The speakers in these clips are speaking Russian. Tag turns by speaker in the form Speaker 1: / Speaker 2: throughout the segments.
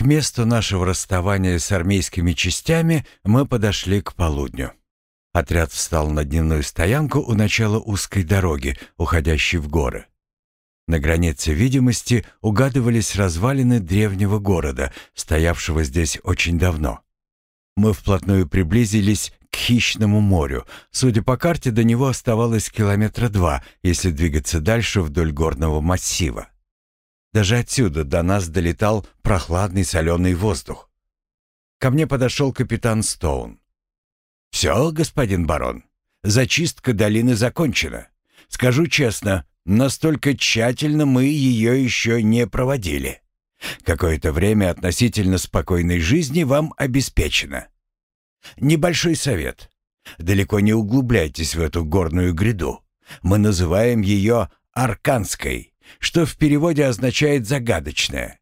Speaker 1: К месту нашего расставания с армейскими частями мы подошли к полудню. Отряд встал на дневную стоянку у начала узкой дороги, уходящей в горы. На границе видимости угадывались развалины древнего города, стоявшего здесь очень давно. Мы вплотную приблизились к хищному морю. Судя по карте, до него оставалось километра два, если двигаться дальше вдоль горного массива. Даже отсюда до нас долетал прохладный соленый воздух. Ко мне подошел капитан Стоун. «Все, господин барон, зачистка долины закончена. Скажу честно, настолько тщательно мы ее еще не проводили. Какое-то время относительно спокойной жизни вам обеспечено. Небольшой совет. Далеко не углубляйтесь в эту горную гряду. Мы называем ее Арканской что в переводе означает «загадочное».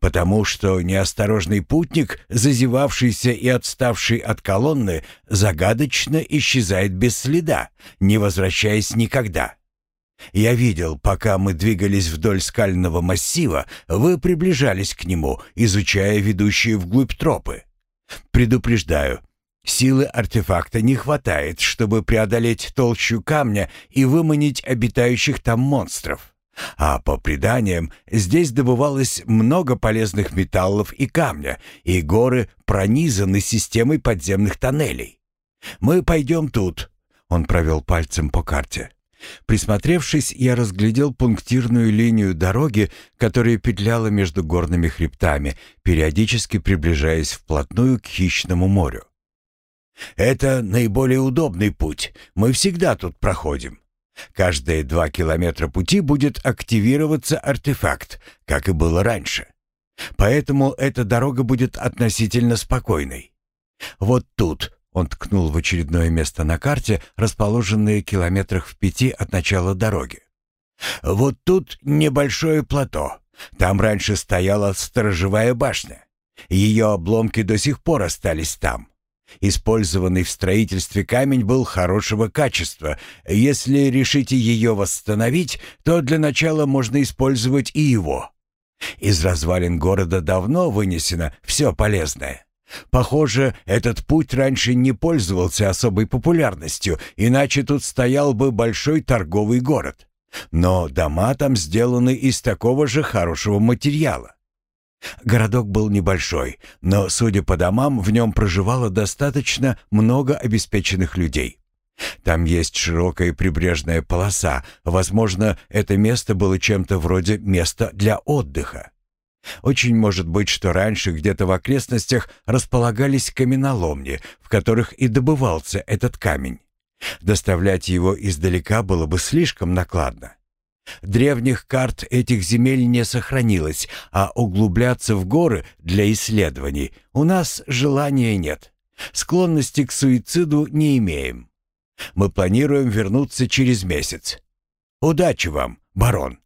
Speaker 1: Потому что неосторожный путник, зазевавшийся и отставший от колонны, загадочно исчезает без следа, не возвращаясь никогда. Я видел, пока мы двигались вдоль скального массива, вы приближались к нему, изучая ведущие вглубь тропы. Предупреждаю, силы артефакта не хватает, чтобы преодолеть толщу камня и выманить обитающих там монстров. А по преданиям, здесь добывалось много полезных металлов и камня, и горы пронизаны системой подземных тоннелей. Мы пойдем тут. Он провел пальцем по карте. Присмотревшись, я разглядел пунктирную линию дороги, которая петляла между горными хребтами, периодически приближаясь вплотную к хищному морю. «Это наиболее удобный путь. Мы всегда тут проходим. Каждые два километра пути будет активироваться артефакт, как и было раньше. Поэтому эта дорога будет относительно спокойной. Вот тут он ткнул в очередное место на карте, расположенное километрах в пяти от начала дороги. Вот тут небольшое плато. Там раньше стояла сторожевая башня. Ее обломки до сих пор остались там. Использованный в строительстве камень был хорошего качества. Если решите ее восстановить, то для начала можно использовать и его. Из развалин города давно вынесено все полезное. Похоже, этот путь раньше не пользовался особой популярностью, иначе тут стоял бы большой торговый город. Но дома там сделаны из такого же хорошего материала. Городок был небольшой, но, судя по домам, в нем проживало достаточно много обеспеченных людей. Там есть широкая прибрежная полоса. Возможно, это место было чем-то вроде места для отдыха. Очень может быть, что раньше где-то в окрестностях располагались каменоломни, в которых и добывался этот камень. Доставлять его издалека было бы слишком накладно. Древних карт этих земель не сохранилось, а углубляться в горы для исследований у нас желания нет. Склонности к суициду не имеем. Мы планируем вернуться через месяц. Удачи вам, барон.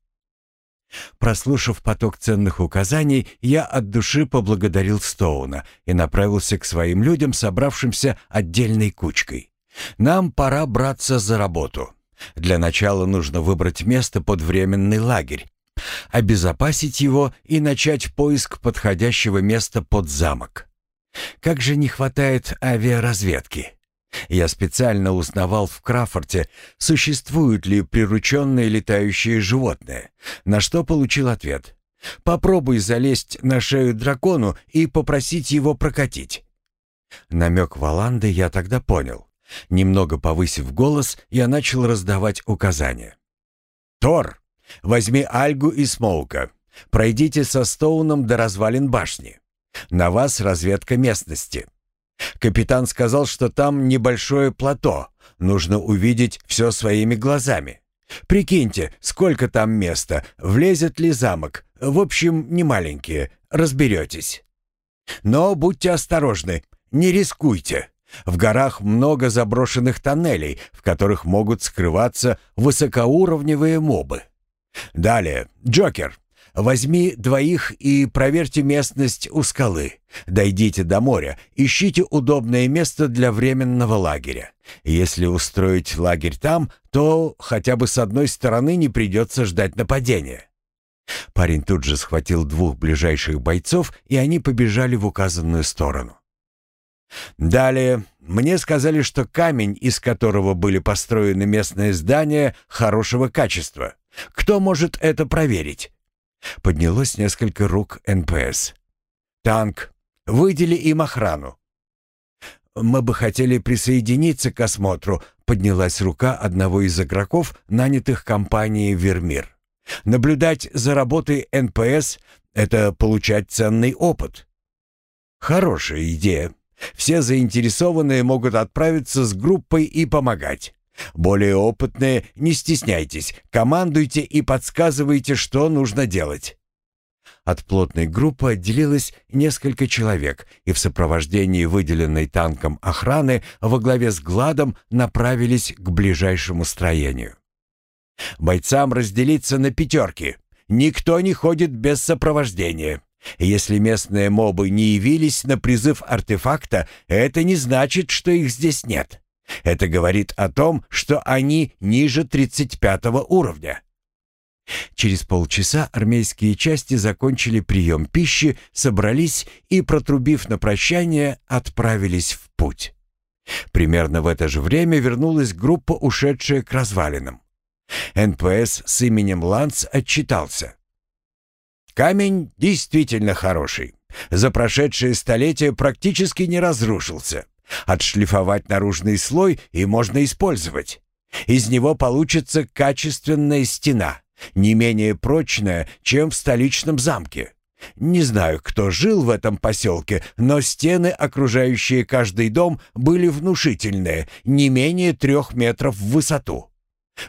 Speaker 1: Прослушав поток ценных указаний, я от души поблагодарил Стоуна и направился к своим людям, собравшимся отдельной кучкой. Нам пора браться за работу. Для начала нужно выбрать место под временный лагерь, обезопасить его и начать поиск подходящего места под замок. Как же не хватает авиаразведки. Я специально узнавал в Крафорте, существуют ли прирученные летающие животные, на что получил ответ. Попробуй залезть на шею дракону и попросить его прокатить. Намек Валанды я тогда понял. Немного повысив голос, я начал раздавать указания. «Тор, возьми Альгу и Смоука. Пройдите со Стоуном до развалин башни. На вас разведка местности. Капитан сказал, что там небольшое плато. Нужно увидеть все своими глазами. Прикиньте, сколько там места, влезет ли замок. В общем, не маленькие, разберетесь. Но будьте осторожны, не рискуйте. В горах много заброшенных тоннелей, в которых могут скрываться высокоуровневые мобы. Далее, Джокер, возьми двоих и проверьте местность у скалы. Дойдите до моря, ищите удобное место для временного лагеря. Если устроить лагерь там, то хотя бы с одной стороны не придется ждать нападения. Парень тут же схватил двух ближайших бойцов, и они побежали в указанную сторону. Далее мне сказали, что камень, из которого были построены местные здания, хорошего качества. Кто может это проверить? Поднялось несколько рук НПС. Танк. Выдели им охрану. Мы бы хотели присоединиться к осмотру, поднялась рука одного из игроков, нанятых компанией Вермир. Наблюдать за работой НПС — это получать ценный опыт. Хорошая идея. Все заинтересованные могут отправиться с группой и помогать. Более опытные, не стесняйтесь, командуйте и подсказывайте, что нужно делать. От плотной группы отделилось несколько человек, и в сопровождении выделенной танком охраны во главе с Гладом направились к ближайшему строению. Бойцам разделиться на пятерки. Никто не ходит без сопровождения. Если местные мобы не явились на призыв артефакта, это не значит, что их здесь нет. Это говорит о том, что они ниже 35 уровня. Через полчаса армейские части закончили прием пищи, собрались и, протрубив на прощание, отправились в путь. Примерно в это же время вернулась группа, ушедшая к развалинам. НПС с именем Ланс отчитался. «Камень действительно хороший. За прошедшие столетия практически не разрушился. Отшлифовать наружный слой и можно использовать. Из него получится качественная стена, не менее прочная, чем в столичном замке. Не знаю, кто жил в этом поселке, но стены, окружающие каждый дом, были внушительные, не менее трех метров в высоту.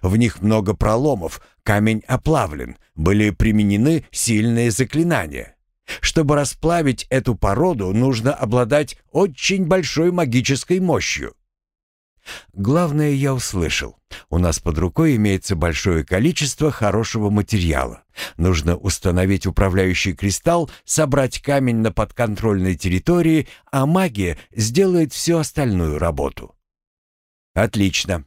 Speaker 1: В них много проломов, камень оплавлен, были применены сильные заклинания. Чтобы расплавить эту породу, нужно обладать очень большой магической мощью. Главное я услышал. У нас под рукой имеется большое количество хорошего материала. Нужно установить управляющий кристалл, собрать камень на подконтрольной территории, а магия сделает всю остальную работу. Отлично.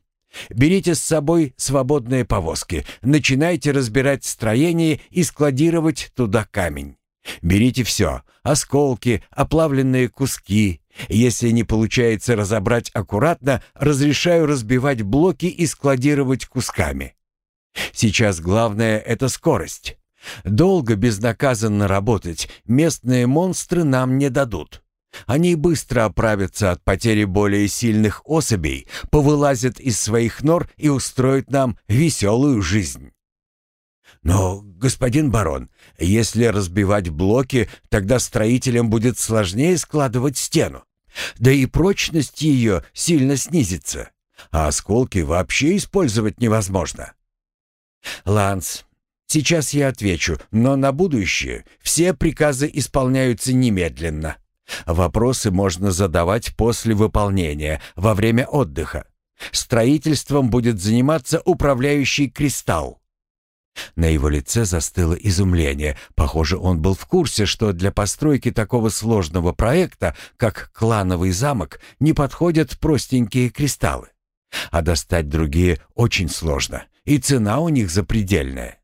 Speaker 1: Берите с собой свободные повозки, начинайте разбирать строение и складировать туда камень. Берите все — осколки, оплавленные куски. Если не получается разобрать аккуратно, разрешаю разбивать блоки и складировать кусками. Сейчас главное — это скорость. Долго безнаказанно работать местные монстры нам не дадут. Они быстро оправятся от потери более сильных особей, повылазят из своих нор и устроят нам веселую жизнь. Но, господин барон, если разбивать блоки, тогда строителям будет сложнее складывать стену. Да и прочность ее сильно снизится, а осколки вообще использовать невозможно. Ланс, сейчас я отвечу, но на будущее все приказы исполняются немедленно. Вопросы можно задавать после выполнения, во время отдыха. Строительством будет заниматься управляющий кристалл. На его лице застыло изумление. Похоже, он был в курсе, что для постройки такого сложного проекта, как клановый замок, не подходят простенькие кристаллы. А достать другие очень сложно, и цена у них запредельная.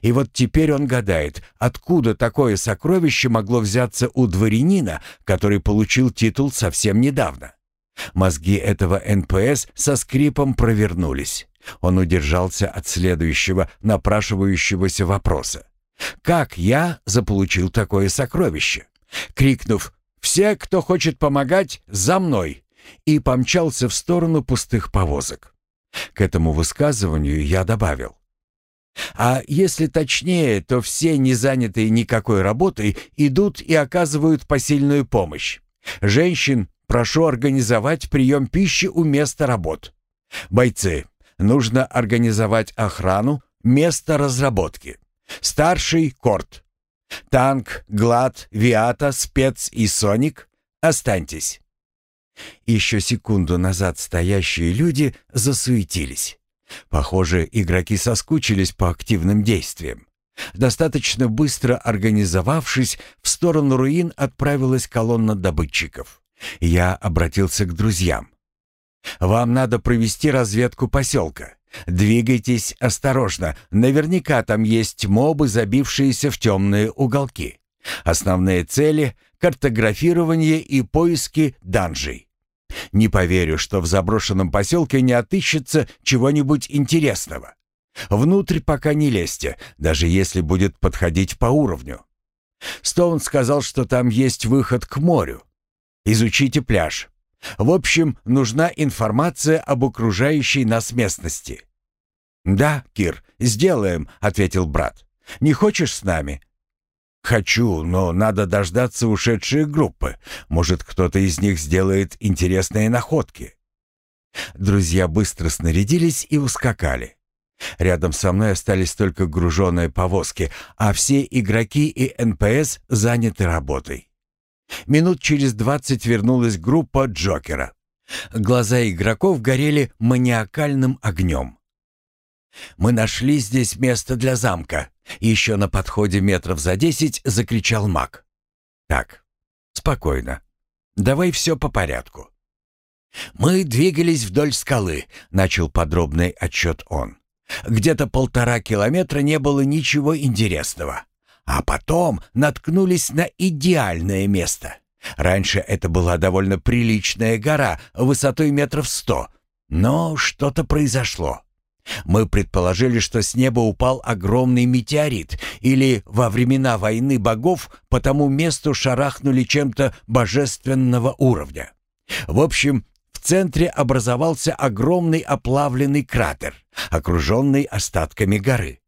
Speaker 1: И вот теперь он гадает, откуда такое сокровище могло взяться у дворянина, который получил титул совсем недавно. Мозги этого НПС со скрипом провернулись. Он удержался от следующего напрашивающегося вопроса. «Как я заполучил такое сокровище?» Крикнув «Все, кто хочет помогать, за мной!» и помчался в сторону пустых повозок. К этому высказыванию я добавил. А если точнее, то все не занятые никакой работой идут и оказывают посильную помощь. Женщин прошу организовать прием пищи у места работ. Бойцы, нужно организовать охрану, место разработки. Старший — Корт. Танк, Глад, Виата, Спец и Соник — останьтесь. Еще секунду назад стоящие люди засуетились. Похоже, игроки соскучились по активным действиям. Достаточно быстро организовавшись, в сторону руин отправилась колонна добытчиков. Я обратился к друзьям. «Вам надо провести разведку поселка. Двигайтесь осторожно. Наверняка там есть мобы, забившиеся в темные уголки. Основные цели — картографирование и поиски данжей. Не поверю, что в заброшенном поселке не отыщется чего-нибудь интересного. Внутрь пока не лезьте, даже если будет подходить по уровню. Стоун сказал, что там есть выход к морю. Изучите пляж. В общем, нужна информация об окружающей нас местности. «Да, Кир, сделаем», — ответил брат. «Не хочешь с нами?» «Хочу, но надо дождаться ушедшей группы. Может, кто-то из них сделает интересные находки». Друзья быстро снарядились и ускакали. Рядом со мной остались только груженные повозки, а все игроки и НПС заняты работой. Минут через двадцать вернулась группа Джокера. Глаза игроков горели маниакальным огнем. «Мы нашли здесь место для замка», — еще на подходе метров за десять закричал маг. «Так, спокойно. Давай все по порядку». «Мы двигались вдоль скалы», — начал подробный отчет он. «Где-то полтора километра не было ничего интересного. А потом наткнулись на идеальное место. Раньше это была довольно приличная гора, высотой метров сто. Но что-то произошло. Мы предположили, что с неба упал огромный метеорит, или во времена войны богов по тому месту шарахнули чем-то божественного уровня. В общем, в центре образовался огромный оплавленный кратер, окруженный остатками горы.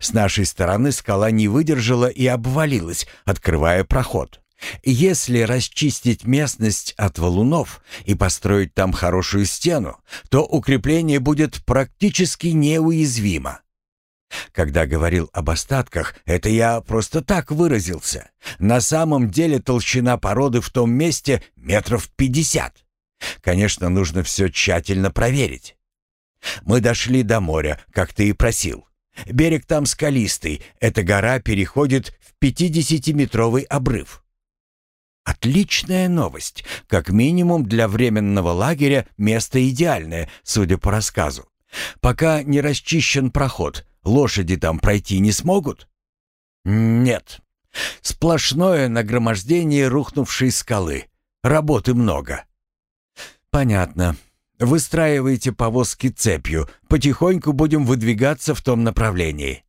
Speaker 1: С нашей стороны скала не выдержала и обвалилась, открывая проход. Если расчистить местность от валунов и построить там хорошую стену, то укрепление будет практически неуязвимо. Когда говорил об остатках, это я просто так выразился. На самом деле толщина породы в том месте метров пятьдесят. Конечно, нужно все тщательно проверить. Мы дошли до моря, как ты и просил. Берег там скалистый, эта гора переходит в 50-метровый обрыв. Отличная новость. Как минимум для временного лагеря место идеальное, судя по рассказу. Пока не расчищен проход, лошади там пройти не смогут? Нет. Сплошное нагромождение рухнувшей скалы. Работы много. Понятно. Выстраивайте повозки цепью. Потихоньку будем выдвигаться в том направлении.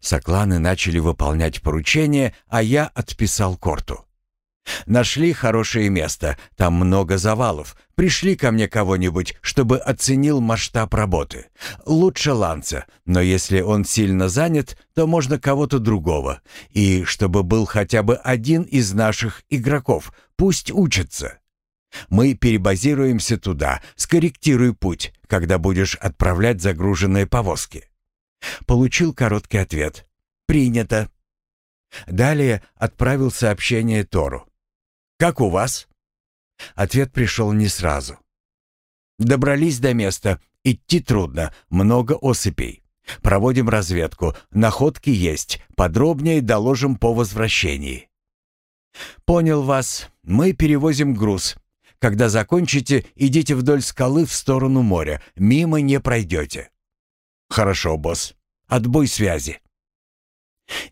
Speaker 1: Сокланы начали выполнять поручение, а я отписал Корту. Нашли хорошее место, там много завалов. Пришли ко мне кого-нибудь, чтобы оценил масштаб работы. Лучше Ланца, но если он сильно занят, то можно кого-то другого. И чтобы был хотя бы один из наших игроков, пусть учится. Мы перебазируемся туда, скорректируй путь, когда будешь отправлять загруженные повозки. Получил короткий ответ. Принято. Далее отправил сообщение Тору. «Как у вас?» Ответ пришел не сразу. «Добрались до места. Идти трудно. Много осыпей. Проводим разведку. Находки есть. Подробнее доложим по возвращении». «Понял вас. Мы перевозим груз. Когда закончите, идите вдоль скалы в сторону моря. Мимо не пройдете». «Хорошо, босс. Отбой связи».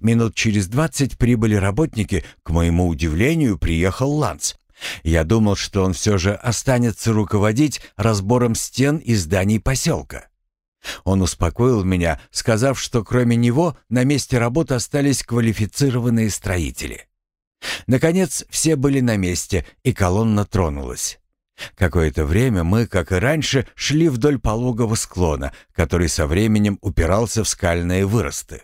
Speaker 1: Минут через двадцать прибыли работники. К моему удивлению, приехал Ланц. Я думал, что он все же останется руководить разбором стен и зданий поселка. Он успокоил меня, сказав, что кроме него на месте работы остались квалифицированные строители. Наконец, все были на месте, и колонна тронулась. Какое-то время мы, как и раньше, шли вдоль пологого склона, который со временем упирался в скальные выросты.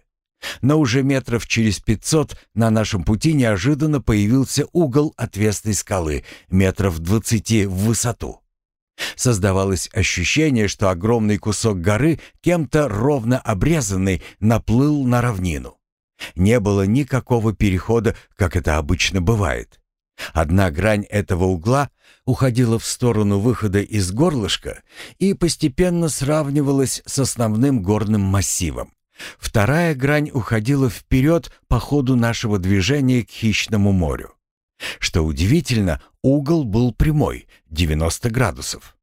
Speaker 1: Но уже метров через пятьсот на нашем пути неожиданно появился угол отвесной скалы, метров двадцати в высоту. Создавалось ощущение, что огромный кусок горы, кем-то ровно обрезанный, наплыл на равнину. Не было никакого перехода, как это обычно бывает. Одна грань этого угла уходила в сторону выхода из горлышка и постепенно сравнивалась с основным горным массивом. Вторая грань уходила вперед по ходу нашего движения к хищному морю. Что удивительно, угол был прямой, 90 градусов.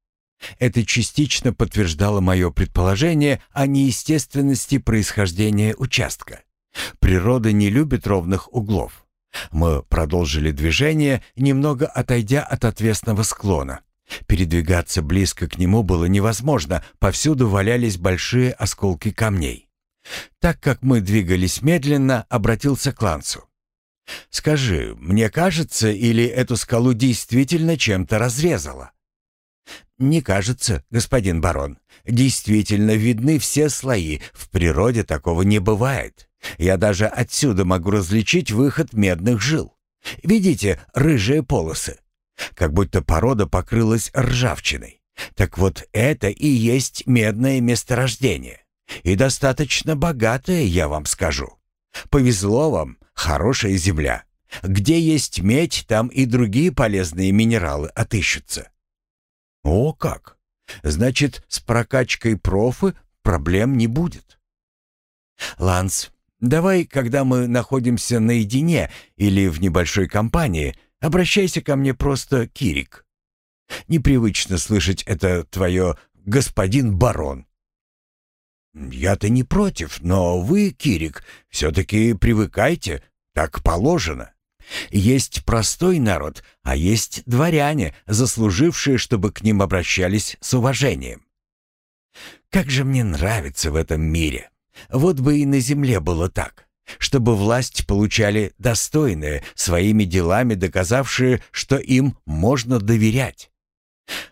Speaker 1: Это частично подтверждало мое предположение о неестественности происхождения участка. Природа не любит ровных углов. Мы продолжили движение, немного отойдя от отвесного склона. Передвигаться близко к нему было невозможно, повсюду валялись большие осколки камней. Так как мы двигались медленно, обратился к Лансу. «Скажи, мне кажется, или эту скалу действительно чем-то разрезало?» «Не кажется, господин барон. Действительно видны все слои. В природе такого не бывает. Я даже отсюда могу различить выход медных жил. Видите рыжие полосы? Как будто порода покрылась ржавчиной. Так вот это и есть медное месторождение. И достаточно богатое, я вам скажу. Повезло вам, хорошая земля. Где есть медь, там и другие полезные минералы отыщутся. О как! Значит, с прокачкой профы проблем не будет. Ланс, давай, когда мы находимся наедине или в небольшой компании, обращайся ко мне просто Кирик. Непривычно слышать это твое «господин барон». «Я-то не против, но вы, Кирик, все-таки привыкайте, так положено. Есть простой народ, а есть дворяне, заслужившие, чтобы к ним обращались с уважением. Как же мне нравится в этом мире. Вот бы и на земле было так, чтобы власть получали достойные, своими делами доказавшие, что им можно доверять.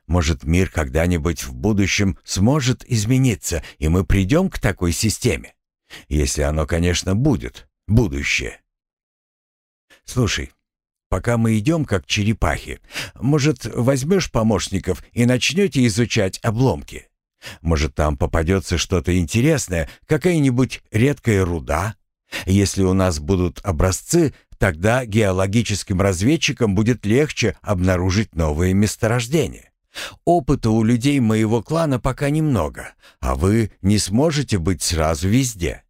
Speaker 1: Может, мир когда-нибудь в будущем сможет измениться, и мы придем к такой системе? Если оно, конечно, будет, будущее. Слушай, пока мы идем как черепахи, может, возьмешь помощников и начнете изучать обломки? Может, там попадется что-то интересное, какая-нибудь редкая руда? Если у нас будут образцы, тогда геологическим разведчикам будет легче обнаружить новые месторождения. Опыта у людей моего клана пока немного, а вы не сможете быть сразу везде.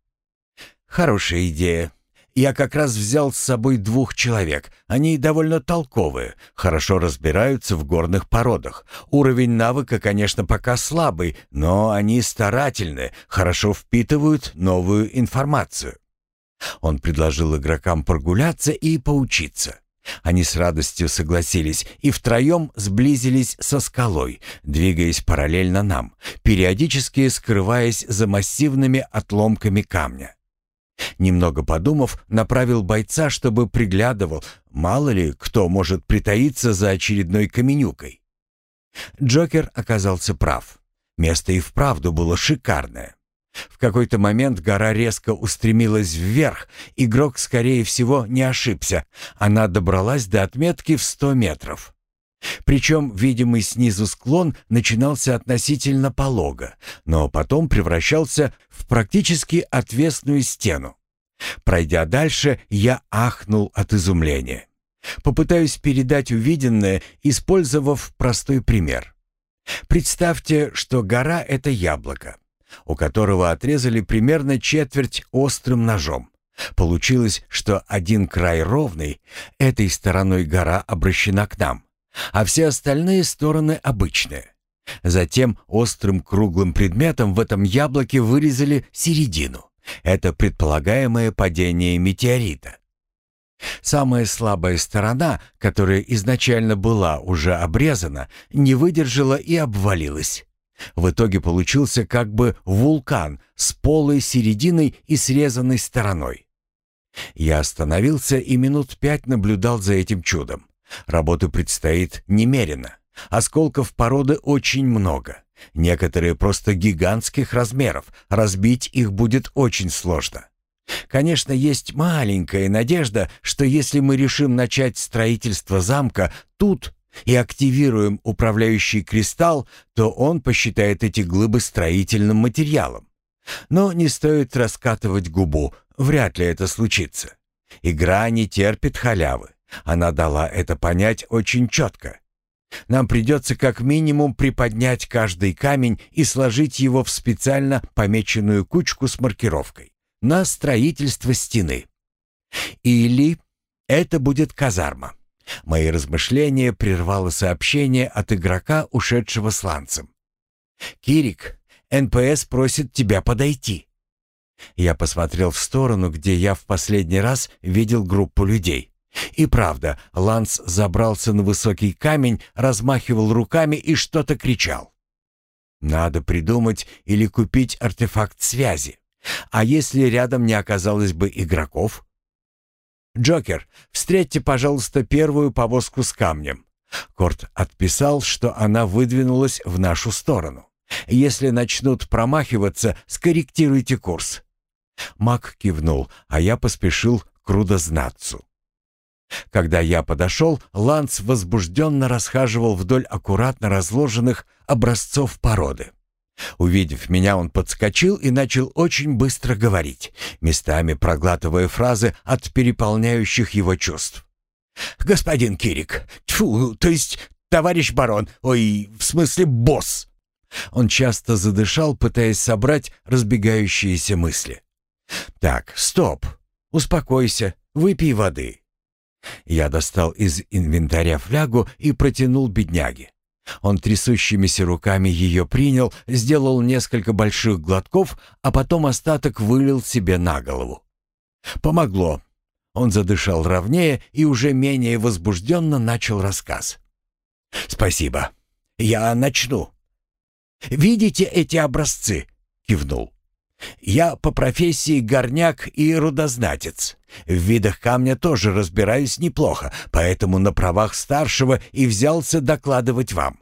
Speaker 1: Хорошая идея. Я как раз взял с собой двух человек. Они довольно толковые, хорошо разбираются в горных породах. Уровень навыка, конечно, пока слабый, но они старательны, хорошо впитывают новую информацию. Он предложил игрокам прогуляться и поучиться. Они с радостью согласились и втроем сблизились со скалой, двигаясь параллельно нам, периодически скрываясь за массивными отломками камня. Немного подумав, направил бойца, чтобы приглядывал, мало ли кто может притаиться за очередной каменюкой. Джокер оказался прав. Место и вправду было шикарное. В какой-то момент гора резко устремилась вверх. Игрок, скорее всего, не ошибся. Она добралась до отметки в 100 метров. Причем видимый снизу склон начинался относительно полого, но потом превращался в практически отвесную стену. Пройдя дальше, я ахнул от изумления. Попытаюсь передать увиденное, использовав простой пример. Представьте, что гора — это яблоко у которого отрезали примерно четверть острым ножом. Получилось, что один край ровный, этой стороной гора обращена к нам, а все остальные стороны обычные. Затем острым круглым предметом в этом яблоке вырезали середину. Это предполагаемое падение метеорита. Самая слабая сторона, которая изначально была уже обрезана, не выдержала и обвалилась. В итоге получился как бы вулкан с полой серединой и срезанной стороной. Я остановился и минут пять наблюдал за этим чудом. Работы предстоит немерено. Осколков породы очень много. Некоторые просто гигантских размеров. Разбить их будет очень сложно. Конечно, есть маленькая надежда, что если мы решим начать строительство замка тут, и активируем управляющий кристалл, то он посчитает эти глыбы строительным материалом. Но не стоит раскатывать губу, вряд ли это случится. Игра не терпит халявы. Она дала это понять очень четко. Нам придется как минимум приподнять каждый камень и сложить его в специально помеченную кучку с маркировкой на строительство стены. Или это будет казарма. Мои размышления прервало сообщение от игрока, ушедшего с Лансом. «Кирик, НПС просит тебя подойти». Я посмотрел в сторону, где я в последний раз видел группу людей. И правда, Ланс забрался на высокий камень, размахивал руками и что-то кричал. Надо придумать или купить артефакт связи. А если рядом не оказалось бы игроков? «Джокер, встретьте, пожалуйста, первую повозку с камнем». Корт отписал, что она выдвинулась в нашу сторону. «Если начнут промахиваться, скорректируйте курс». Мак кивнул, а я поспешил к рудознатцу. Когда я подошел, Ланс возбужденно расхаживал вдоль аккуратно разложенных образцов породы. Увидев меня, он подскочил и начал очень быстро говорить, местами проглатывая фразы от переполняющих его чувств. «Господин Кирик, тьфу, то есть товарищ барон, ой, в смысле босс!» Он часто задышал, пытаясь собрать разбегающиеся мысли. «Так, стоп, успокойся, выпей воды». Я достал из инвентаря флягу и протянул бедняге. Он трясущимися руками ее принял, сделал несколько больших глотков, а потом остаток вылил себе на голову. Помогло. Он задышал ровнее и уже менее возбужденно начал рассказ. «Спасибо. Я начну». «Видите эти образцы?» — кивнул. «Я по профессии горняк и рудознатец. В видах камня тоже разбираюсь неплохо, поэтому на правах старшего и взялся докладывать вам.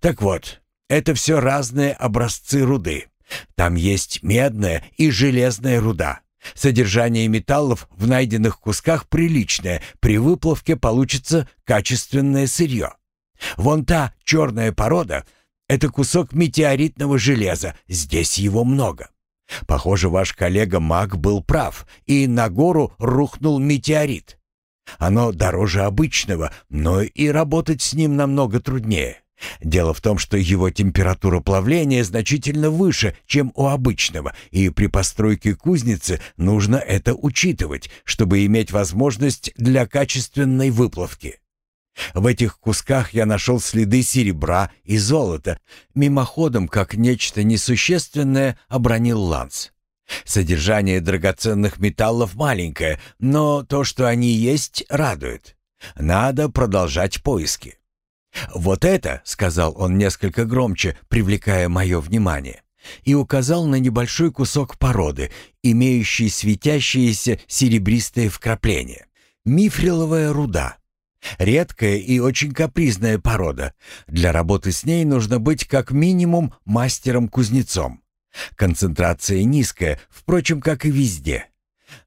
Speaker 1: Так вот, это все разные образцы руды. Там есть медная и железная руда. Содержание металлов в найденных кусках приличное, при выплавке получится качественное сырье. Вон та черная порода — это кусок метеоритного железа, здесь его много. Похоже, ваш коллега Мак был прав, и на гору рухнул метеорит. Оно дороже обычного, но и работать с ним намного труднее. Дело в том, что его температура плавления значительно выше, чем у обычного, и при постройке кузницы нужно это учитывать, чтобы иметь возможность для качественной выплавки. В этих кусках я нашел следы серебра и золота. Мимоходом, как нечто несущественное, обронил Ланс. Содержание драгоценных металлов маленькое, но то, что они есть, радует. Надо продолжать поиски. «Вот это», — сказал он несколько громче, привлекая мое внимание, и указал на небольшой кусок породы, имеющий светящиеся серебристые вкрапления. Мифриловая руда. Редкая и очень капризная порода. Для работы с ней нужно быть как минимум мастером-кузнецом. Концентрация низкая, впрочем, как и везде.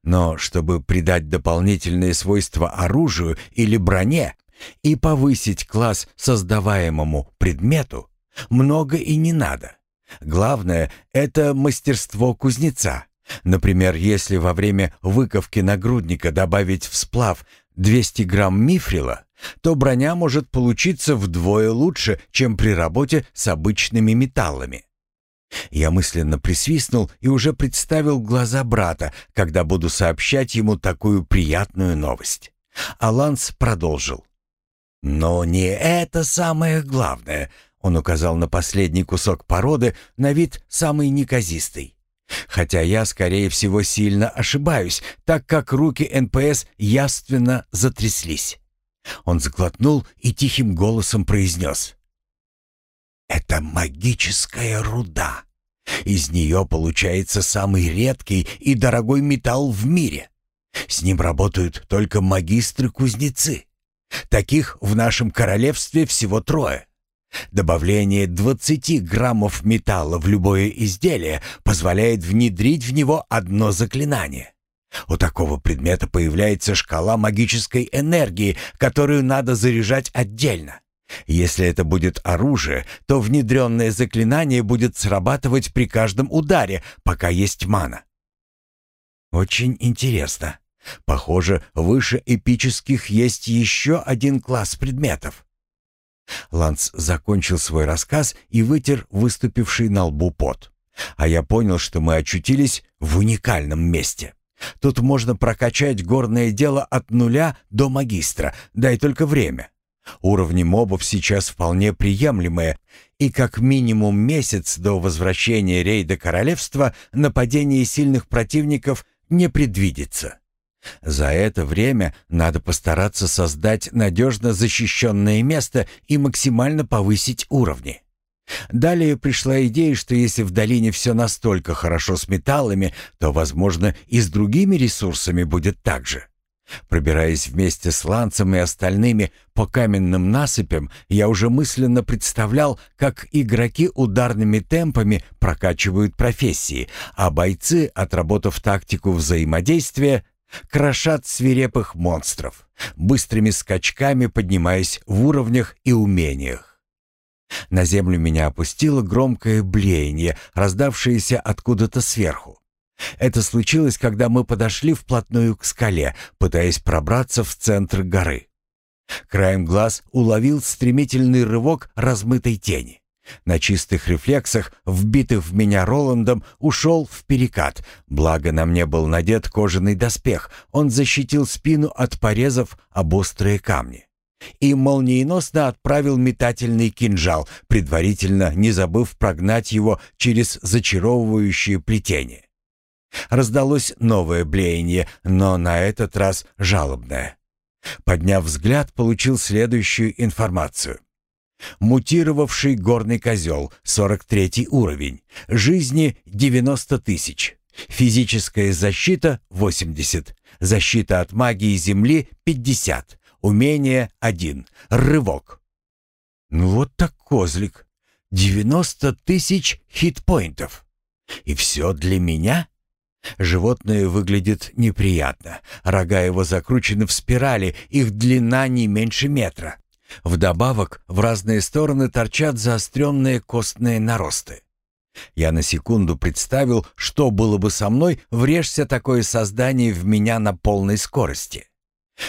Speaker 1: Но чтобы придать дополнительные свойства оружию или броне и повысить класс создаваемому предмету, много и не надо. Главное — это мастерство кузнеца. Например, если во время выковки нагрудника добавить в сплав 200 грамм мифрила, то броня может получиться вдвое лучше, чем при работе с обычными металлами. Я мысленно присвистнул и уже представил глаза брата, когда буду сообщать ему такую приятную новость. А Ланс продолжил. «Но не это самое главное», — он указал на последний кусок породы, на вид самый неказистый. Хотя я, скорее всего, сильно ошибаюсь, так как руки НПС явственно затряслись. Он заглотнул и тихим голосом произнес. «Это магическая руда. Из нее получается самый редкий и дорогой металл в мире. С ним работают только магистры-кузнецы. Таких в нашем королевстве всего трое. Добавление 20 граммов металла в любое изделие позволяет внедрить в него одно заклинание. У такого предмета появляется шкала магической энергии, которую надо заряжать отдельно. Если это будет оружие, то внедренное заклинание будет срабатывать при каждом ударе, пока есть мана. Очень интересно. Похоже, выше эпических есть еще один класс предметов. Ланс закончил свой рассказ и вытер выступивший на лбу пот. А я понял, что мы очутились в уникальном месте. Тут можно прокачать горное дело от нуля до магистра, дай только время. Уровни мобов сейчас вполне приемлемые, и как минимум месяц до возвращения рейда королевства нападение сильных противников не предвидится. За это время надо постараться создать надежно защищенное место и максимально повысить уровни. Далее пришла идея, что если в долине все настолько хорошо с металлами, то, возможно, и с другими ресурсами будет так же. Пробираясь вместе с Ланцем и остальными по каменным насыпям, я уже мысленно представлял, как игроки ударными темпами прокачивают профессии, а бойцы, отработав тактику взаимодействия, крошат свирепых монстров, быстрыми скачками поднимаясь в уровнях и умениях. На землю меня опустило громкое блеяние, раздавшееся откуда-то сверху. Это случилось, когда мы подошли вплотную к скале, пытаясь пробраться в центр горы. Краем глаз уловил стремительный рывок размытой тени. На чистых рефлексах, вбитых в меня Роландом, ушел в перекат. Благо на мне был надет кожаный доспех. Он защитил спину от порезов об острые камни. И молниеносно отправил метательный кинжал, предварительно не забыв прогнать его через зачаровывающее плетение. Раздалось новое блеяние, но на этот раз жалобное. Подняв взгляд, получил следующую информацию. Мутировавший горный козел, 43 уровень. Жизни 90 тысяч. Физическая защита 80. Защита от магии Земли 50. Умение 1. Рывок. Ну вот так козлик. 90 тысяч хитпоинтов. И все для меня? Животное выглядит неприятно. Рога его закручены в спирали, их длина не меньше метра. Вдобавок, в разные стороны торчат заостренные костные наросты. Я на секунду представил, что было бы со мной, врежься такое создание в меня на полной скорости.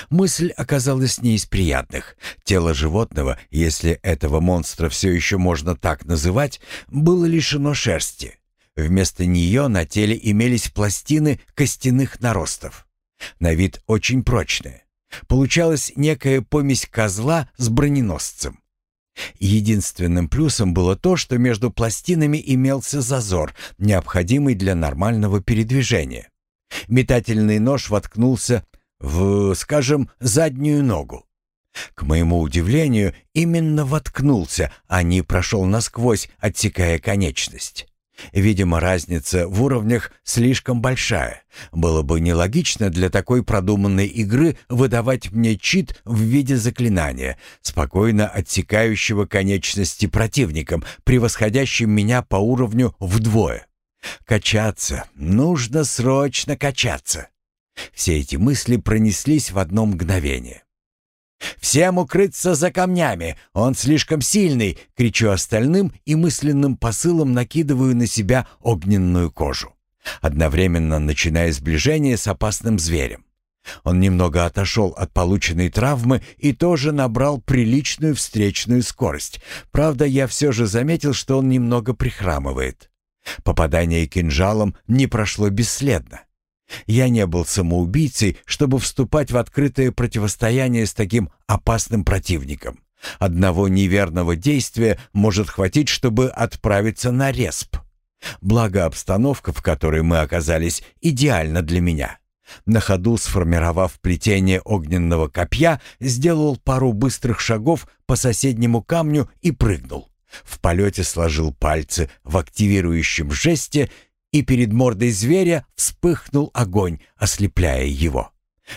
Speaker 1: Мысль оказалась не из приятных. Тело животного, если этого монстра все еще можно так называть, было лишено шерсти. Вместо нее на теле имелись пластины костяных наростов. На вид очень прочные. Получалась некая помесь козла с броненосцем. Единственным плюсом было то, что между пластинами имелся зазор, необходимый для нормального передвижения. Метательный нож воткнулся в, скажем, заднюю ногу. К моему удивлению, именно воткнулся, а не прошел насквозь, отсекая конечность. Видимо, разница в уровнях слишком большая. Было бы нелогично для такой продуманной игры выдавать мне чит в виде заклинания, спокойно отсекающего конечности противникам, превосходящим меня по уровню вдвое. Качаться. Нужно срочно качаться. Все эти мысли пронеслись в одно мгновение. «Всем укрыться за камнями! Он слишком сильный!» — кричу остальным и мысленным посылом накидываю на себя огненную кожу, одновременно начиная сближение с опасным зверем. Он немного отошел от полученной травмы и тоже набрал приличную встречную скорость. Правда, я все же заметил, что он немного прихрамывает. Попадание кинжалом не прошло бесследно. Я не был самоубийцей, чтобы вступать в открытое противостояние с таким опасным противником. Одного неверного действия может хватить, чтобы отправиться на респ. Благо обстановка, в которой мы оказались, идеальна для меня. На ходу, сформировав плетение огненного копья, сделал пару быстрых шагов по соседнему камню и прыгнул. В полете сложил пальцы в активирующем жесте и перед мордой зверя вспыхнул огонь, ослепляя его.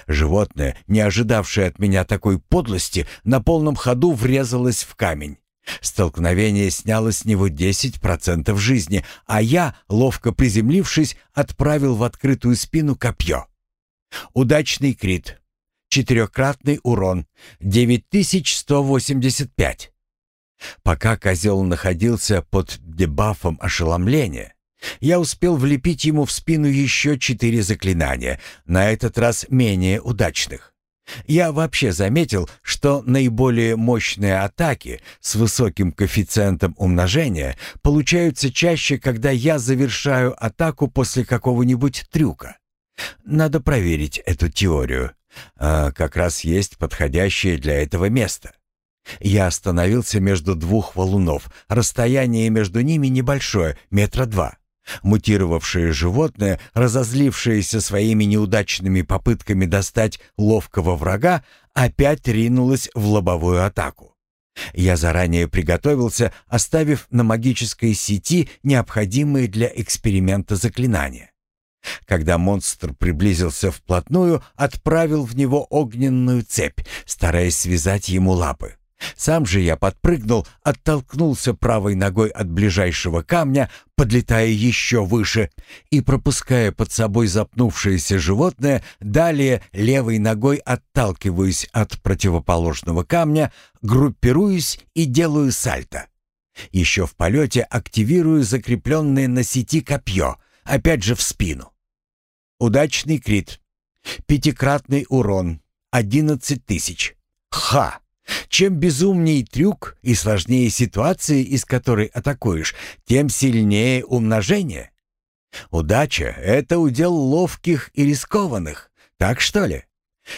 Speaker 1: Животное, не ожидавшее от меня такой подлости, на полном ходу врезалось в камень. Столкновение сняло с него 10% жизни, а я, ловко приземлившись, отправил в открытую спину копье. Удачный крит. Четырехкратный урон. 9185. Пока козел находился под дебафом ошеломления, я успел влепить ему в спину еще четыре заклинания, на этот раз менее удачных. Я вообще заметил, что наиболее мощные атаки с высоким коэффициентом умножения получаются чаще, когда я завершаю атаку после какого-нибудь трюка. Надо проверить эту теорию. А как раз есть подходящее для этого место. Я остановился между двух валунов. Расстояние между ними небольшое, метра два. Мутировавшее животное, разозлившееся своими неудачными попытками достать ловкого врага, опять ринулось в лобовую атаку. Я заранее приготовился, оставив на магической сети необходимые для эксперимента заклинания. Когда монстр приблизился вплотную, отправил в него огненную цепь, стараясь связать ему лапы. Сам же я подпрыгнул, оттолкнулся правой ногой от ближайшего камня, подлетая еще выше, и, пропуская под собой запнувшееся животное, далее левой ногой отталкиваюсь от противоположного камня, группируюсь и делаю сальто. Еще в полете активирую закрепленное на сети копье, опять же в спину. Удачный крит. Пятикратный урон. Одиннадцать тысяч. Ха! Чем безумнее трюк и сложнее ситуация, из которой атакуешь, тем сильнее умножение. Удача — это удел ловких и рискованных, так что ли?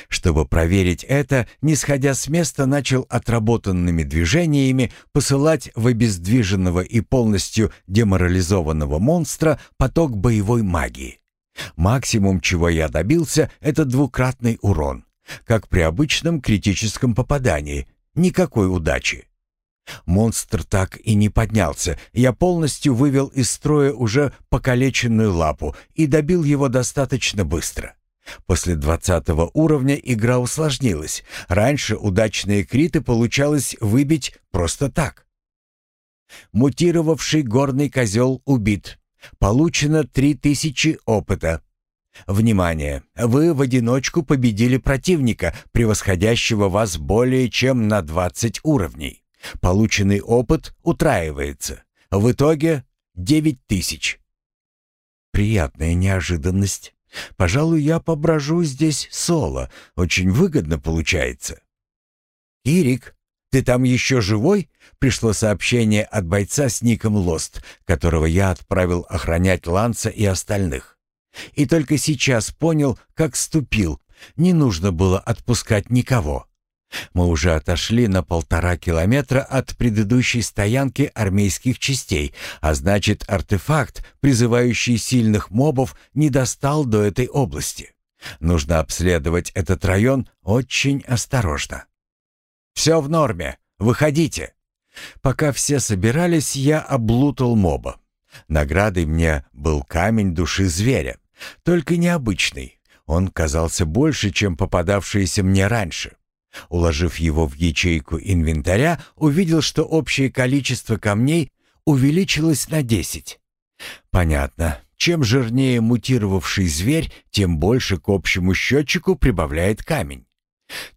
Speaker 1: Чтобы проверить это, не сходя с места, начал отработанными движениями посылать в обездвиженного и полностью деморализованного монстра поток боевой магии. Максимум, чего я добился, это двукратный урон. Как при обычном критическом попадании. Никакой удачи. Монстр так и не поднялся. Я полностью вывел из строя уже покалеченную лапу и добил его достаточно быстро. После двадцатого уровня игра усложнилась. Раньше удачные криты получалось выбить просто так. Мутировавший горный козел убит. Получено три тысячи опыта. Внимание! Вы в одиночку победили противника, превосходящего вас более чем на 20 уровней. Полученный опыт утраивается. В итоге 9 тысяч. Приятная неожиданность. Пожалуй, я поброжу здесь соло. Очень выгодно получается. «Ирик, ты там еще живой?» Пришло сообщение от бойца с ником Лост, которого я отправил охранять Ланца и остальных. И только сейчас понял, как ступил. Не нужно было отпускать никого. Мы уже отошли на полтора километра от предыдущей стоянки армейских частей, а значит, артефакт, призывающий сильных мобов, не достал до этой области. Нужно обследовать этот район очень осторожно. «Все в норме. Выходите». Пока все собирались, я облутал моба. Наградой мне был камень души зверя. Только необычный. Он казался больше, чем попадавшиеся мне раньше. Уложив его в ячейку инвентаря, увидел, что общее количество камней увеличилось на 10. Понятно. Чем жирнее мутировавший зверь, тем больше к общему счетчику прибавляет камень.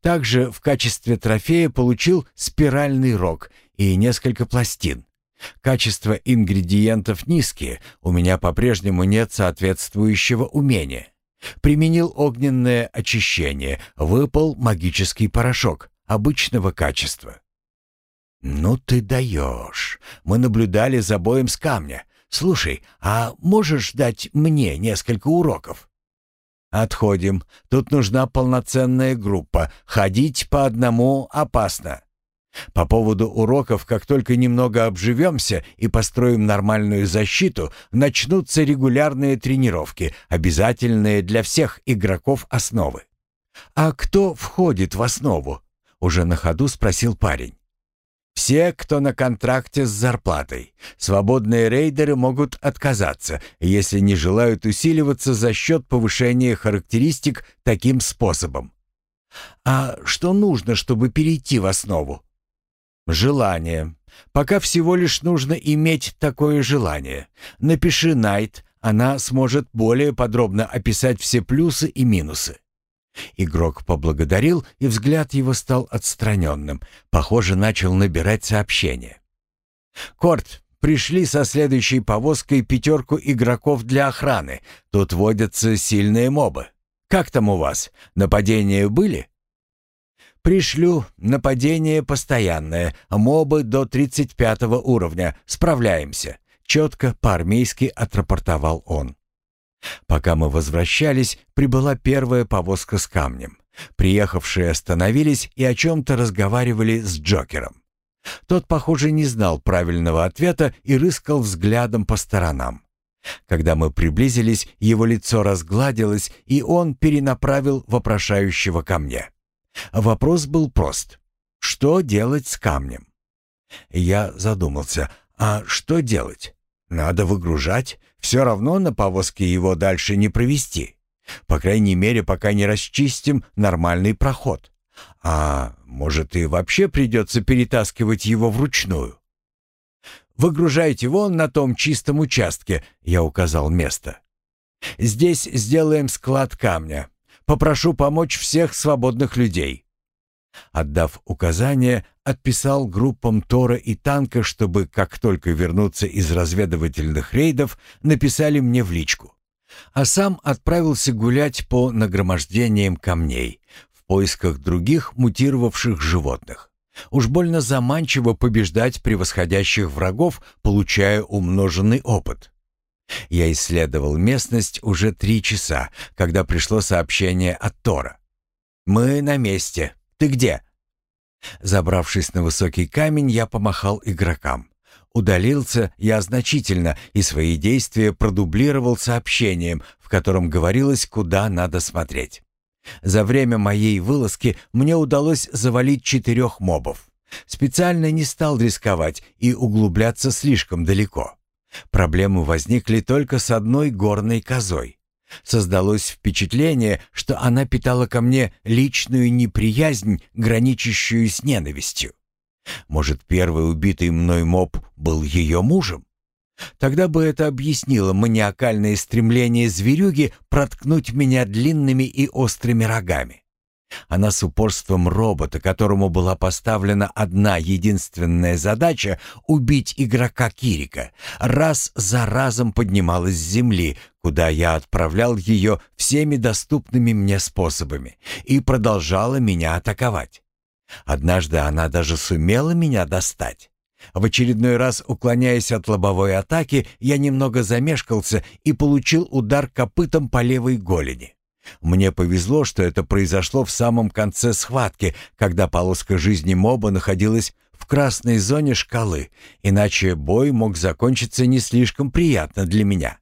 Speaker 1: Также в качестве трофея получил спиральный рог и несколько пластин. Качество ингредиентов низкие, у меня по-прежнему нет соответствующего умения. Применил огненное очищение, выпал магический порошок обычного качества. «Ну ты даешь. Мы наблюдали за боем с камня. Слушай, а можешь дать мне несколько уроков?» «Отходим. Тут нужна полноценная группа. Ходить по одному опасно. По поводу уроков, как только немного обживемся и построим нормальную защиту, начнутся регулярные тренировки, обязательные для всех игроков основы. «А кто входит в основу?» — уже на ходу спросил парень. «Все, кто на контракте с зарплатой. Свободные рейдеры могут отказаться, если не желают усиливаться за счет повышения характеристик таким способом. А что нужно, чтобы перейти в основу?» Желание. Пока всего лишь нужно иметь такое желание. Напиши Найт, она сможет более подробно описать все плюсы и минусы. Игрок поблагодарил, и взгляд его стал отстраненным. Похоже, начал набирать сообщения. «Корт, пришли со следующей повозкой пятерку игроков для охраны. Тут водятся сильные мобы. Как там у вас? Нападения были?» Пришлю. Нападение постоянное. Мобы до 35 уровня. Справляемся. Четко по-армейски отрапортовал он. Пока мы возвращались, прибыла первая повозка с камнем. Приехавшие остановились и о чем-то разговаривали с Джокером. Тот, похоже, не знал правильного ответа и рыскал взглядом по сторонам. Когда мы приблизились, его лицо разгладилось, и он перенаправил вопрошающего ко мне. Вопрос был прост. Что делать с камнем? Я задумался. А что делать? Надо выгружать. Все равно на повозке его дальше не провести. По крайней мере, пока не расчистим нормальный проход. А может и вообще придется перетаскивать его вручную. «Выгружайте вон на том чистом участке», — я указал место. «Здесь сделаем склад камня. Попрошу помочь всех свободных людей». Отдав указание, отписал группам Тора и Танка, чтобы, как только вернуться из разведывательных рейдов, написали мне в личку. А сам отправился гулять по нагромождениям камней в поисках других мутировавших животных. Уж больно заманчиво побеждать превосходящих врагов, получая умноженный опыт. Я исследовал местность уже три часа, когда пришло сообщение от Тора. «Мы на месте. Ты где?» Забравшись на высокий камень, я помахал игрокам. Удалился я значительно и свои действия продублировал сообщением, в котором говорилось, куда надо смотреть. За время моей вылазки мне удалось завалить четырех мобов. Специально не стал рисковать и углубляться слишком далеко. Проблемы возникли только с одной горной козой. Создалось впечатление, что она питала ко мне личную неприязнь, граничащую с ненавистью. Может, первый убитый мной моб был ее мужем? Тогда бы это объяснило маниакальное стремление зверюги проткнуть меня длинными и острыми рогами. Она с упорством робота, которому была поставлена одна единственная задача — убить игрока Кирика, раз за разом поднималась с земли, куда я отправлял ее всеми доступными мне способами, и продолжала меня атаковать. Однажды она даже сумела меня достать. В очередной раз, уклоняясь от лобовой атаки, я немного замешкался и получил удар копытом по левой голени. Мне повезло, что это произошло в самом конце схватки, когда полоска жизни моба находилась в красной зоне шкалы, иначе бой мог закончиться не слишком приятно для меня,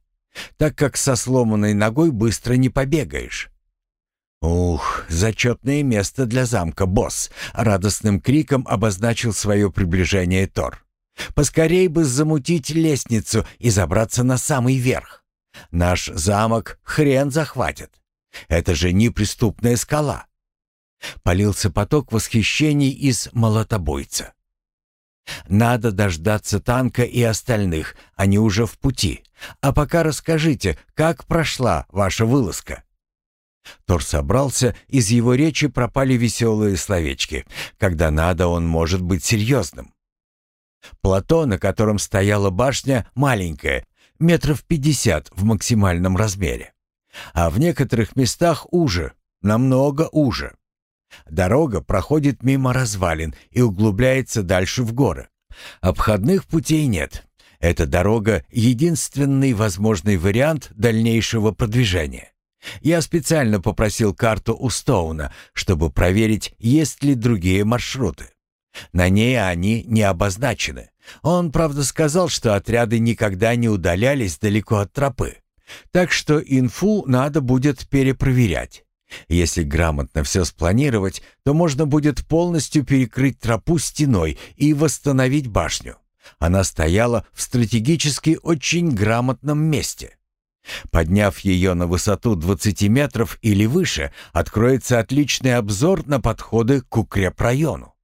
Speaker 1: так как со сломанной ногой быстро не побегаешь. «Ух, зачетное место для замка, босс!» — радостным криком обозначил свое приближение Тор. «Поскорей бы замутить лестницу и забраться на самый верх. Наш замок хрен захватит. Это же неприступная скала!» Полился поток восхищений из молотобойца. «Надо дождаться танка и остальных, они уже в пути. А пока расскажите, как прошла ваша вылазка?» Тор собрался, из его речи пропали веселые словечки. Когда надо, он может быть серьезным. Плато, на котором стояла башня, маленькое, метров пятьдесят в максимальном размере. А в некоторых местах уже, намного уже. Дорога проходит мимо развалин и углубляется дальше в горы. Обходных путей нет. Эта дорога — единственный возможный вариант дальнейшего продвижения. Я специально попросил карту у Стоуна, чтобы проверить, есть ли другие маршруты. На ней они не обозначены. Он, правда, сказал, что отряды никогда не удалялись далеко от тропы. Так что инфу надо будет перепроверять. Если грамотно все спланировать, то можно будет полностью перекрыть тропу стеной и восстановить башню. Она стояла в стратегически очень грамотном месте. Подняв ее на высоту 20 метров или выше, откроется отличный обзор на подходы к укрепрайону.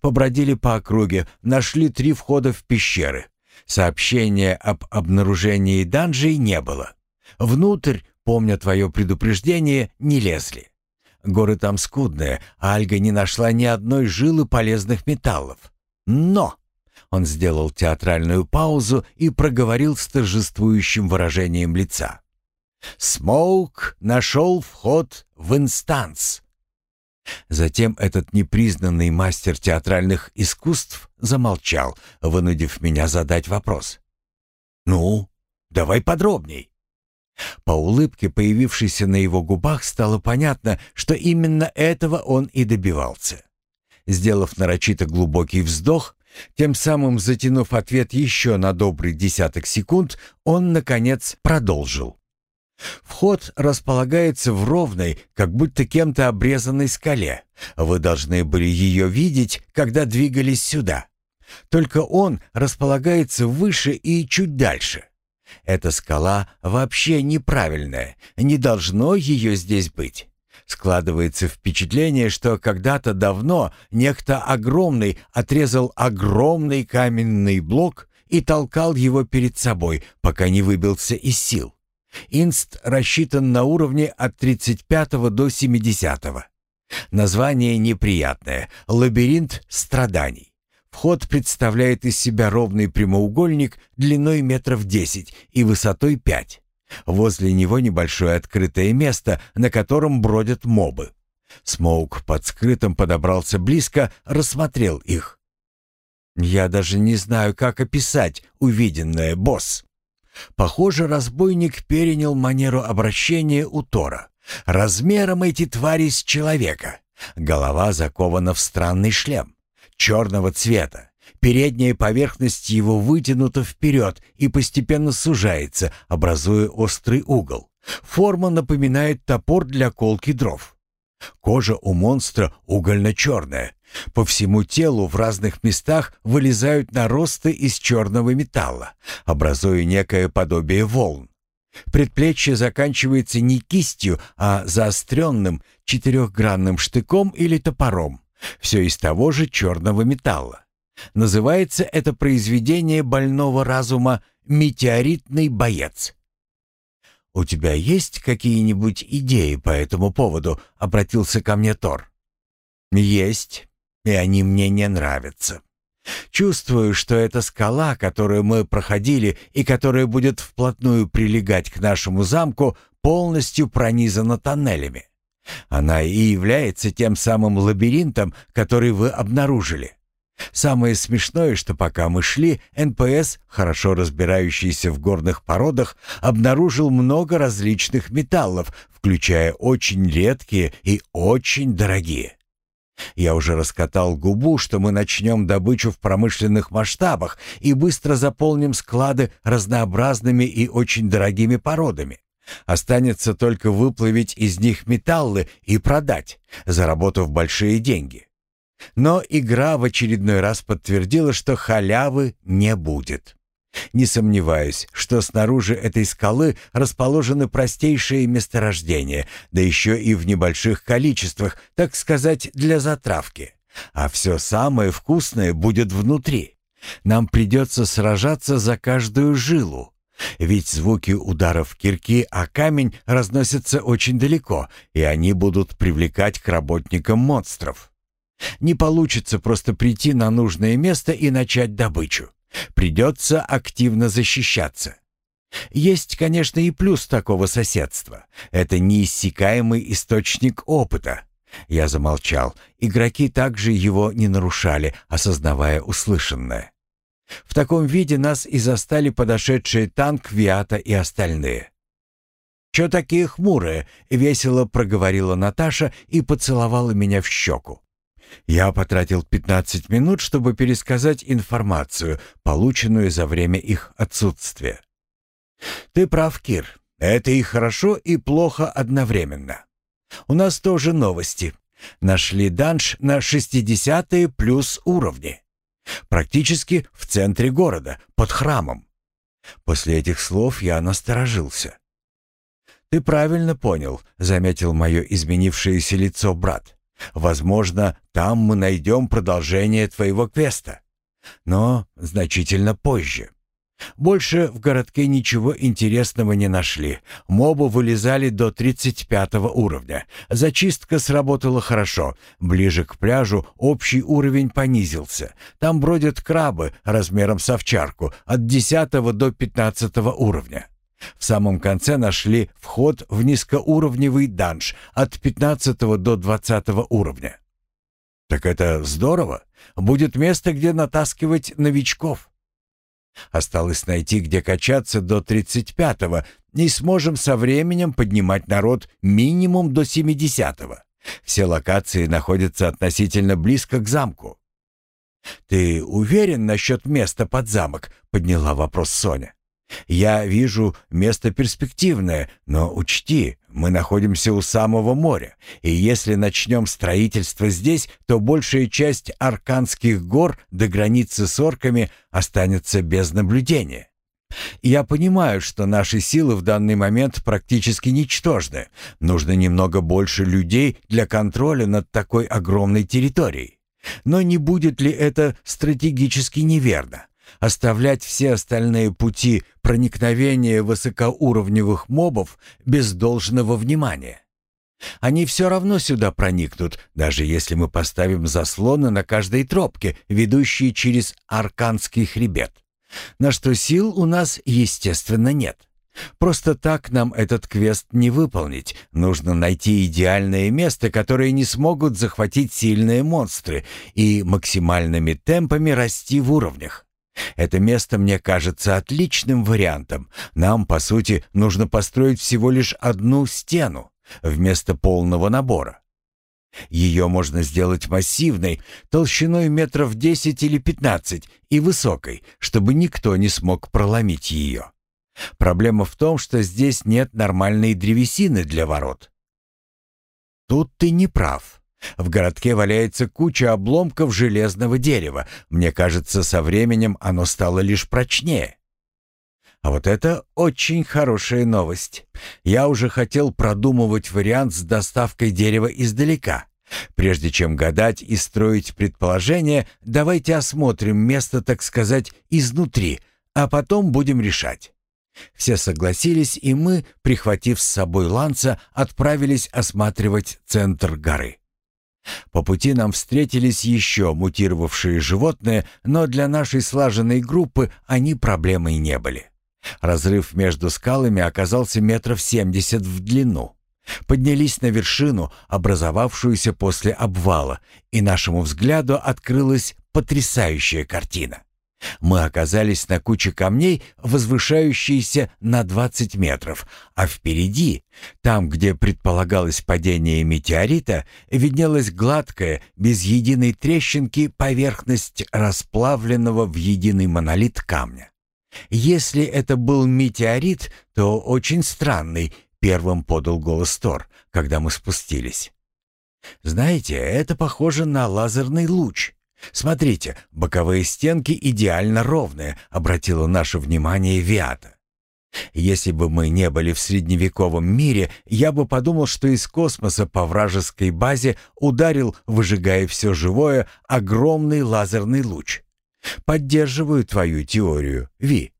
Speaker 1: Побродили по округе, нашли три входа в пещеры. Сообщения об обнаружении данжей не было. Внутрь, помня твое предупреждение, не лезли. Горы там скудные, а Альга не нашла ни одной жилы полезных металлов. Но он сделал театральную паузу и проговорил с торжествующим выражением лица. «Смоук нашел вход в инстанс». Затем этот непризнанный мастер театральных искусств замолчал, вынудив меня задать вопрос. «Ну, давай подробней». По улыбке, появившейся на его губах, стало понятно, что именно этого он и добивался. Сделав нарочито глубокий вздох, тем самым затянув ответ еще на добрый десяток секунд, он, наконец, продолжил. Вход располагается в ровной, как будто кем-то обрезанной скале. Вы должны были ее видеть, когда двигались сюда. Только он располагается выше и чуть дальше. Эта скала вообще неправильная, не должно ее здесь быть. Складывается впечатление, что когда-то давно некто огромный отрезал огромный каменный блок и толкал его перед собой, пока не выбился из сил. Инст рассчитан на уровне от 35 до 70. Название неприятное — «Лабиринт страданий». Вход представляет из себя ровный прямоугольник длиной метров 10 и высотой 5. Возле него небольшое открытое место, на котором бродят мобы. Смоук под скрытым подобрался близко, рассмотрел их. «Я даже не знаю, как описать увиденное, босс». Похоже, разбойник перенял манеру обращения у Тора. Размером эти твари с человека. Голова закована в странный шлем, черного цвета. Передняя поверхность его вытянута вперед и постепенно сужается, образуя острый угол. Форма напоминает топор для колки дров. Кожа у монстра угольно-черная. По всему телу в разных местах вылезают наросты из черного металла, образуя некое подобие волн. Предплечье заканчивается не кистью, а заостренным четырехгранным штыком или топором. Все из того же черного металла. Называется это произведение больного разума «Метеоритный боец». «У тебя есть какие-нибудь идеи по этому поводу?» — обратился ко мне Тор. «Есть, и они мне не нравятся. Чувствую, что эта скала, которую мы проходили и которая будет вплотную прилегать к нашему замку, полностью пронизана тоннелями. Она и является тем самым лабиринтом, который вы обнаружили. Самое смешное, что пока мы шли, НПС, хорошо разбирающийся в горных породах, обнаружил много различных металлов, включая очень редкие и очень дорогие. Я уже раскатал губу, что мы начнем добычу в промышленных масштабах и быстро заполним склады разнообразными и очень дорогими породами. Останется только выплавить из них металлы и продать, заработав большие деньги. Но игра в очередной раз подтвердила, что халявы не будет. Не сомневаюсь, что снаружи этой скалы расположены простейшие месторождения, да еще и в небольших количествах, так сказать, для затравки. А все самое вкусное будет внутри. Нам придется сражаться за каждую жилу. Ведь звуки ударов кирки о камень разносятся очень далеко, и они будут привлекать к работникам монстров. Не получится просто прийти на нужное место и начать добычу. Придется активно защищаться. Есть, конечно, и плюс такого соседства. Это неиссякаемый источник опыта. Я замолчал. Игроки также его не нарушали, осознавая услышанное. В таком виде нас и застали подошедшие танк, Виата и остальные. «Чё такие хмурые?» — весело проговорила Наташа и поцеловала меня в щеку. Я потратил 15 минут, чтобы пересказать информацию, полученную за время их отсутствия. Ты прав, Кир. Это и хорошо, и плохо одновременно. У нас тоже новости. Нашли данж на 60-е плюс уровни. Практически в центре города, под храмом. После этих слов я насторожился. «Ты правильно понял», — заметил мое изменившееся лицо брат. Возможно, там мы найдем продолжение твоего квеста. Но значительно позже. Больше в городке ничего интересного не нашли. Мобы вылезали до 35 уровня. Зачистка сработала хорошо. Ближе к пляжу общий уровень понизился. Там бродят крабы размером с овчарку от 10 до 15 уровня. В самом конце нашли вход в низкоуровневый данж от 15 до 20 уровня. Так это здорово. Будет место, где натаскивать новичков. Осталось найти, где качаться до 35-го, и сможем со временем поднимать народ минимум до 70-го. Все локации находятся относительно близко к замку. «Ты уверен насчет места под замок?» — подняла вопрос Соня. «Я вижу место перспективное, но учти, мы находимся у самого моря, и если начнем строительство здесь, то большая часть Арканских гор до границы с орками останется без наблюдения. Я понимаю, что наши силы в данный момент практически ничтожны. Нужно немного больше людей для контроля над такой огромной территорией. Но не будет ли это стратегически неверно? Оставлять все остальные пути проникновения высокоуровневых мобов без должного внимания. Они все равно сюда проникнут, даже если мы поставим заслоны на каждой тропке, ведущей через Арканский хребет. На что сил у нас, естественно, нет. Просто так нам этот квест не выполнить. Нужно найти идеальное место, которое не смогут захватить сильные монстры, и максимальными темпами расти в уровнях. Это место мне кажется отличным вариантом. Нам, по сути, нужно построить всего лишь одну стену вместо полного набора. Ее можно сделать массивной, толщиной метров 10 или 15 и высокой, чтобы никто не смог проломить ее. Проблема в том, что здесь нет нормальной древесины для ворот. Тут ты не прав. В городке валяется куча обломков железного дерева. Мне кажется, со временем оно стало лишь прочнее. А вот это очень хорошая новость. Я уже хотел продумывать вариант с доставкой дерева издалека. Прежде чем гадать и строить предположения, давайте осмотрим место, так сказать, изнутри, а потом будем решать. Все согласились, и мы, прихватив с собой ланца, отправились осматривать центр горы. По пути нам встретились еще мутировавшие животные, но для нашей слаженной группы они проблемой не были. Разрыв между скалами оказался метров семьдесят в длину. Поднялись на вершину, образовавшуюся после обвала, и нашему взгляду открылась потрясающая картина. Мы оказались на куче камней, возвышающейся на 20 метров, а впереди, там, где предполагалось падение метеорита, виднелась гладкая, без единой трещинки поверхность расплавленного в единый монолит камня. Если это был метеорит, то очень странный, первым подал голос Тор, когда мы спустились. Знаете, это похоже на лазерный луч. Смотрите, боковые стенки идеально ровные, обратило наше внимание Виата. Если бы мы не были в средневековом мире, я бы подумал, что из космоса по вражеской базе ударил, выжигая все живое, огромный лазерный луч. Поддерживаю твою теорию, Ви.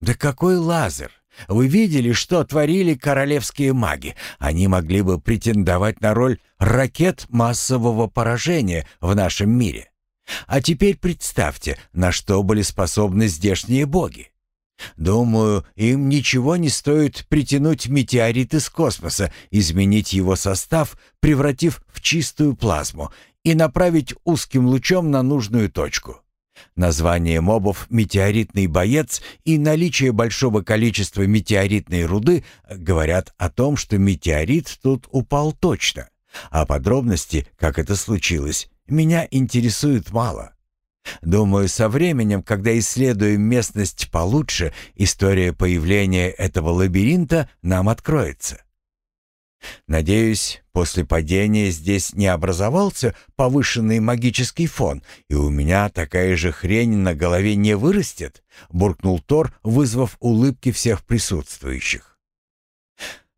Speaker 1: Да какой лазер? Вы видели, что творили королевские маги? Они могли бы претендовать на роль ракет массового поражения в нашем мире. А теперь представьте, на что были способны здешние боги. Думаю, им ничего не стоит притянуть метеорит из космоса, изменить его состав, превратив в чистую плазму и направить узким лучом на нужную точку. Название мобов «метеоритный боец» и наличие большого количества метеоритной руды говорят о том, что метеорит тут упал точно. А подробности, как это случилось, меня интересуют мало. Думаю, со временем, когда исследуем местность получше, история появления этого лабиринта нам откроется. Надеюсь, после падения здесь не образовался повышенный магический фон, и у меня такая же хрень на голове не вырастет, буркнул Тор, вызвав улыбки всех присутствующих.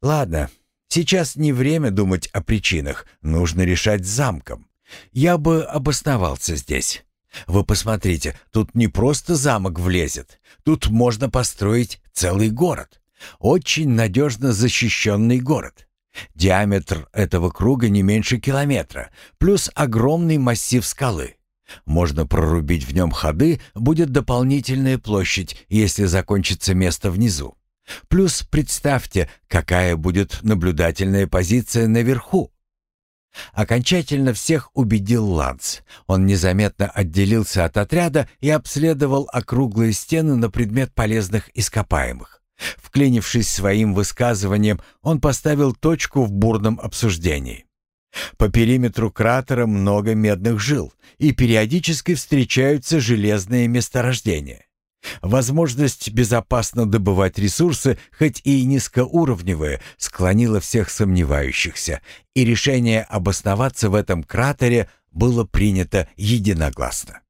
Speaker 1: Ладно, сейчас не время думать о причинах, нужно решать замком. Я бы обосновался здесь. Вы посмотрите, тут не просто замок влезет, тут можно построить целый город. Очень надежно защищенный город. Диаметр этого круга не меньше километра, плюс огромный массив скалы. Можно прорубить в нем ходы, будет дополнительная площадь, если закончится место внизу. Плюс представьте, какая будет наблюдательная позиция наверху. Окончательно всех убедил Ланс. Он незаметно отделился от отряда и обследовал округлые стены на предмет полезных ископаемых. Вклинившись своим высказыванием, он поставил точку в бурном обсуждении. По периметру кратера много медных жил, и периодически встречаются железные месторождения. Возможность безопасно добывать ресурсы, хоть и низкоуровневые, склонила всех сомневающихся, и решение обосноваться в этом кратере было принято единогласно.